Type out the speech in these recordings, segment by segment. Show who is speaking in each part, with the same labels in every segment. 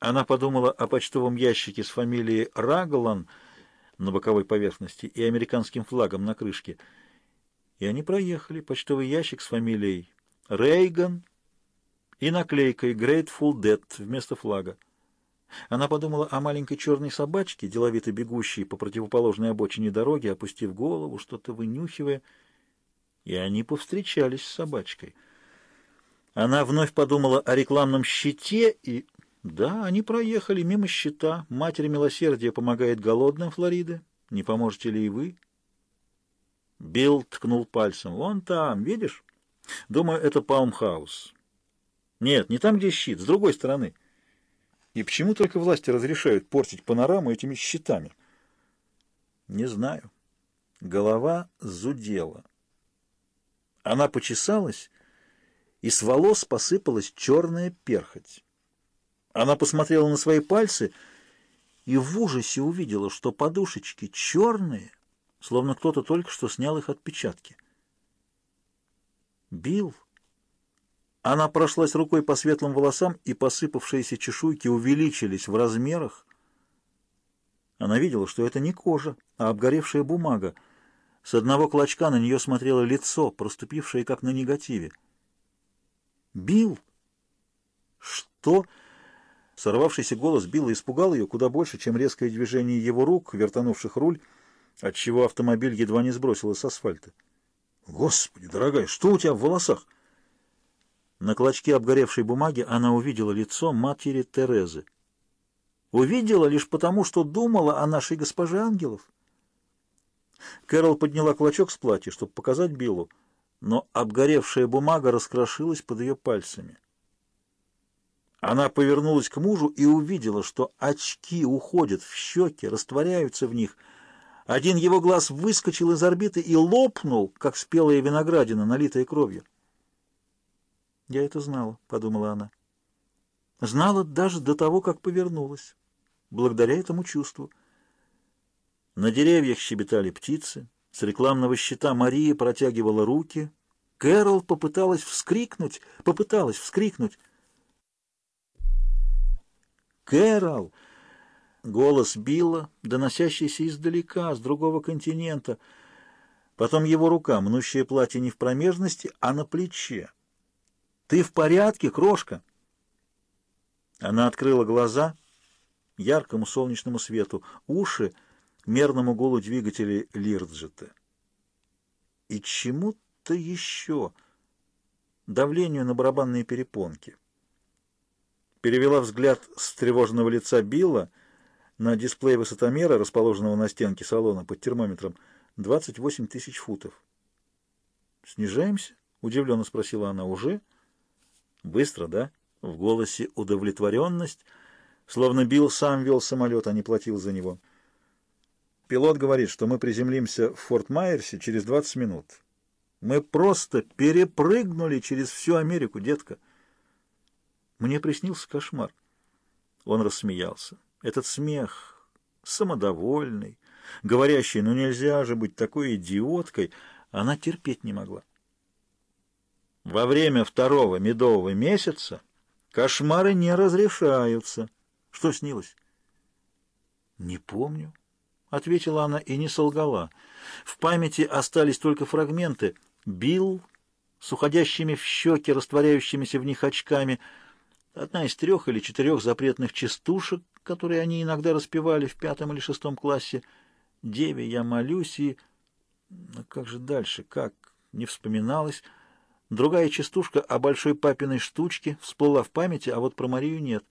Speaker 1: Она подумала о почтовом ящике с фамилией Раглан на боковой поверхности и американским флагом на крышке. И они проехали. Почтовый ящик с фамилией Рейган и наклейкой Grateful Dead вместо флага. Она подумала о маленькой черной собачке, деловито бегущей по противоположной обочине дороги, опустив голову, что-то вынюхивая, и они повстречались с собачкой. Она вновь подумала о рекламном щите и... Да, они проехали мимо щита. Матери милосердия помогает голодным Флориды. Не поможете ли и вы? Билл ткнул пальцем. Вон там, видишь? Думаю, это Палмхаус. Нет, не там, где щит, с другой стороны. И почему только власти разрешают портить панораму этими щитами? Не знаю. Голова зудела. Она почесалась, и с волос посыпалась черная перхоть. Она посмотрела на свои пальцы и в ужасе увидела, что подушечки черные, словно кто-то только что снял их отпечатки. Билл. Она прошлась рукой по светлым волосам, и посыпавшиеся чешуйки увеличились в размерах. Она видела, что это не кожа, а обгоревшая бумага. С одного клочка на нее смотрело лицо, проступившее как на негативе. «Билл!» «Что?» Сорвавшийся голос Билла испугал ее куда больше, чем резкое движение его рук, вертанувших руль, отчего автомобиль едва не сбросило с асфальта. «Господи, дорогая, что у тебя в волосах?» На клочке обгоревшей бумаги она увидела лицо матери Терезы. Увидела лишь потому, что думала о нашей госпоже ангелов. Кэрол подняла клочок с платья, чтобы показать Биллу, но обгоревшая бумага раскрошилась под ее пальцами. Она повернулась к мужу и увидела, что очки уходят в щеки, растворяются в них. Один его глаз выскочил из орбиты и лопнул, как спелая виноградина, налитая кровью. «Я это знала», — подумала она. Знала даже до того, как повернулась, благодаря этому чувству. На деревьях щебетали птицы, с рекламного щита Мария протягивала руки. Кэрол попыталась вскрикнуть, попыталась вскрикнуть, Кэрол!» Голос Билла, доносящийся издалека, с другого континента. Потом его рука, мнущая платье не в промежности, а на плече. «Ты в порядке, крошка?» Она открыла глаза яркому солнечному свету, уши мерному гулу двигателя Лирджета. И чему-то еще, давлению на барабанные перепонки перевела взгляд с тревожного лица Билла на дисплей высотомера, расположенного на стенке салона под термометром, 28 тысяч футов. «Снижаемся?» — удивленно спросила она. «Уже?» «Быстро, да?» В голосе удовлетворенность, словно Билл сам вел самолет, а не платил за него. Пилот говорит, что мы приземлимся в Форт Майерсе через 20 минут. Мы просто перепрыгнули через всю Америку, детка. Мне приснился кошмар. Он рассмеялся. Этот смех, самодовольный, говорящий, ну нельзя же быть такой идиоткой, она терпеть не могла. Во время второго медового месяца кошмары не разрешаются. Что снилось? Не помню, — ответила она и не солгала. В памяти остались только фрагменты. Билл с уходящими в щеки, растворяющимися в них очками — Одна из трех или четырех запретных частушек, которые они иногда распевали в пятом или шестом классе. «Деве я молюсь» и... Но как же дальше? Как? Не вспоминалось. Другая частушка о большой папиной штучке всплыла в памяти, а вот про Марию нет.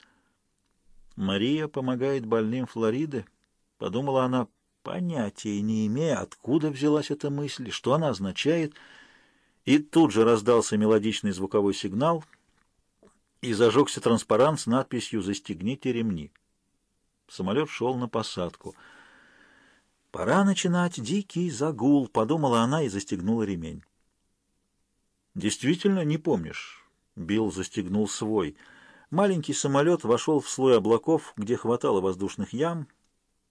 Speaker 1: «Мария помогает больным Флориды», — подумала она, понятия не имея, откуда взялась эта мысль, что она означает, и тут же раздался мелодичный звуковой сигнал — и зажегся транспарант с надписью «Застегните ремни». Самолет шел на посадку. «Пора начинать дикий загул», — подумала она и застегнула ремень. «Действительно не помнишь?» — Билл застегнул свой. Маленький самолет вошел в слой облаков, где хватало воздушных ям.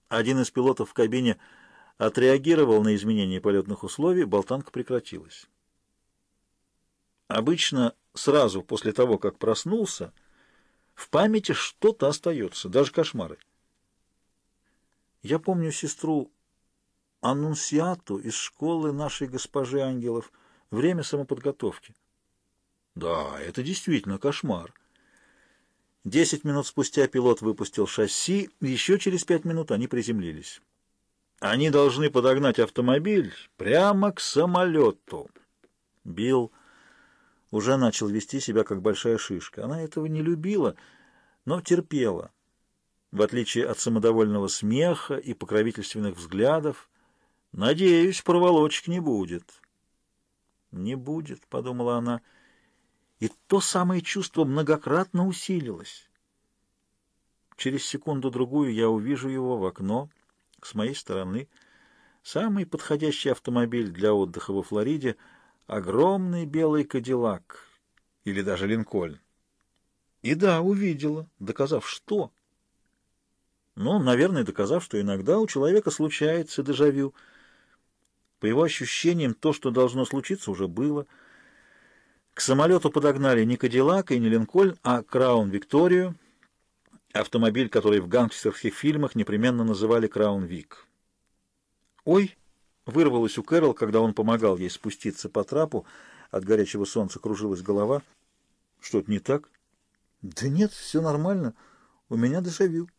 Speaker 1: Один из пилотов в кабине отреагировал на изменение полетных условий, болтанка прекратилась. Обычно сразу после того, как проснулся, В памяти что-то остается, даже кошмары. Я помню сестру Аннунсиату из школы нашей госпожи ангелов. Время самоподготовки. Да, это действительно кошмар. Десять минут спустя пилот выпустил шасси, еще через пять минут они приземлились. Они должны подогнать автомобиль прямо к самолету. Билл уже начал вести себя как большая шишка. Она этого не любила, но терпела. В отличие от самодовольного смеха и покровительственных взглядов, надеюсь, проволочек не будет. «Не будет», — подумала она, и то самое чувство многократно усилилось. Через секунду-другую я увижу его в окно с моей стороны. Самый подходящий автомобиль для отдыха во Флориде — огромный белый кадиллак или даже линкольн. И да, увидела, доказав что? Ну, наверное, доказав, что иногда у человека случается дежавю. По его ощущениям, то, что должно случиться, уже было. К самолету подогнали не Кадиллак и не Линкольн, а Краун Викторию, автомобиль, который в гангстерских фильмах непременно называли Краун Вик. «Ой!» Вырвалось у Кэрол, когда он помогал ей спуститься по трапу. От горячего солнца кружилась голова. Что-то не так? Да нет, все нормально. У меня дежавю.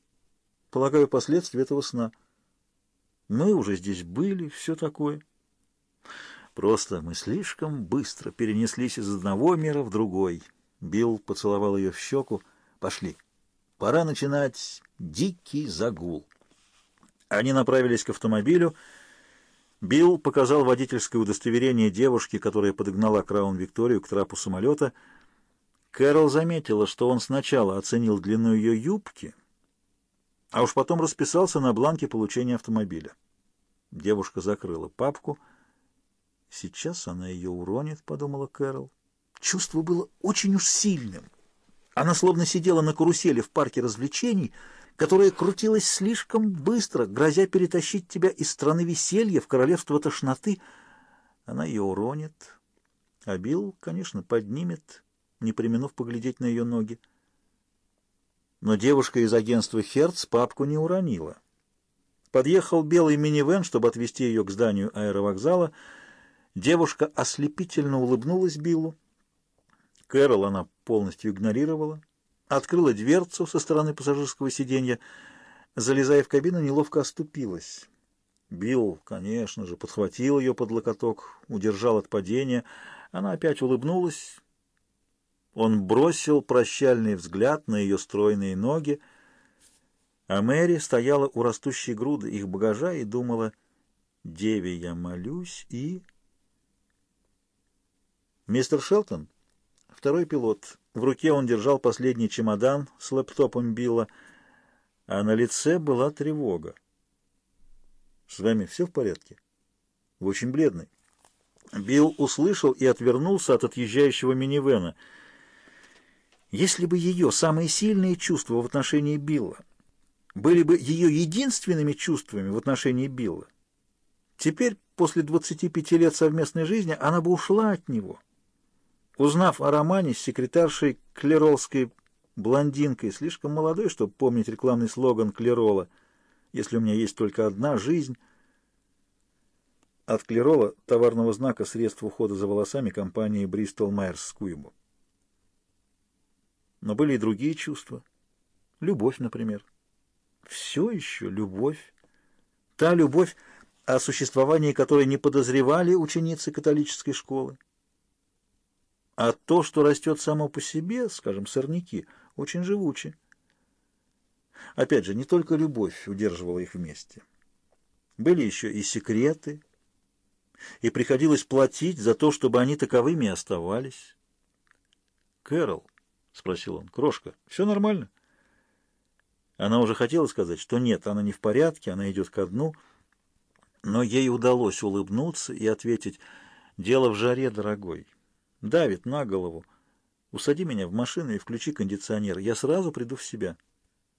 Speaker 1: Полагаю, последствия этого сна. Мы уже здесь были, все такое. Просто мы слишком быстро перенеслись из одного мира в другой. Билл поцеловал ее в щеку. Пошли. Пора начинать дикий загул. Они направились к автомобилю, Билл показал водительское удостоверение девушки, которая подогнала Краун Викторию к трапу самолета. Кэрол заметила, что он сначала оценил длину ее юбки, а уж потом расписался на бланке получения автомобиля. Девушка закрыла папку. «Сейчас она ее уронит», — подумала Кэрол. Чувство было очень уж сильным. Она словно сидела на карусели в парке развлечений — которая крутилась слишком быстро, грозя перетащить тебя из страны веселья в королевство тошноты. Она ее уронит, а Билл, конечно, поднимет, не применув поглядеть на ее ноги. Но девушка из агентства «Херц» папку не уронила. Подъехал белый минивэн, чтобы отвезти ее к зданию аэровокзала. Девушка ослепительно улыбнулась Биллу. Кэрол она полностью игнорировала открыла дверцу со стороны пассажирского сиденья, залезая в кабину, неловко оступилась. Билл, конечно же, подхватил ее под локоток, удержал от падения. Она опять улыбнулась. Он бросил прощальный взгляд на ее стройные ноги, а Мэри стояла у растущей груды их багажа и думала, «Деве я молюсь и...» «Мистер Шелтон?» Второй пилот. В руке он держал последний чемодан с лэптопом Билла, а на лице была тревога. «С вами все в порядке?» «Вы очень бледный». Билл услышал и отвернулся от отъезжающего минивэна. Если бы ее самые сильные чувства в отношении Билла были бы ее единственными чувствами в отношении Билла, теперь, после 25 лет совместной жизни, она бы ушла от него — Узнав о романе с секретаршей клеролской блондинкой, слишком молодой, чтобы помнить рекламный слоган Клерола «Если у меня есть только одна жизнь», от Клерола товарного знака средств ухода за волосами компании Бристол Майерс Скуибу. Но были и другие чувства. Любовь, например. Все еще любовь. Та любовь, о существовании которой не подозревали ученицы католической школы. А то, что растет само по себе, скажем, сорняки, очень живучи. Опять же, не только любовь удерживала их вместе. Были еще и секреты, и приходилось платить за то, чтобы они таковыми и оставались. «Кэрол», — спросил он, — «крошка, все нормально?» Она уже хотела сказать, что нет, она не в порядке, она идет ко дну, но ей удалось улыбнуться и ответить, «Дело в жаре, дорогой». Давит на голову. Усади меня в машину и включи кондиционер. Я сразу приду в себя.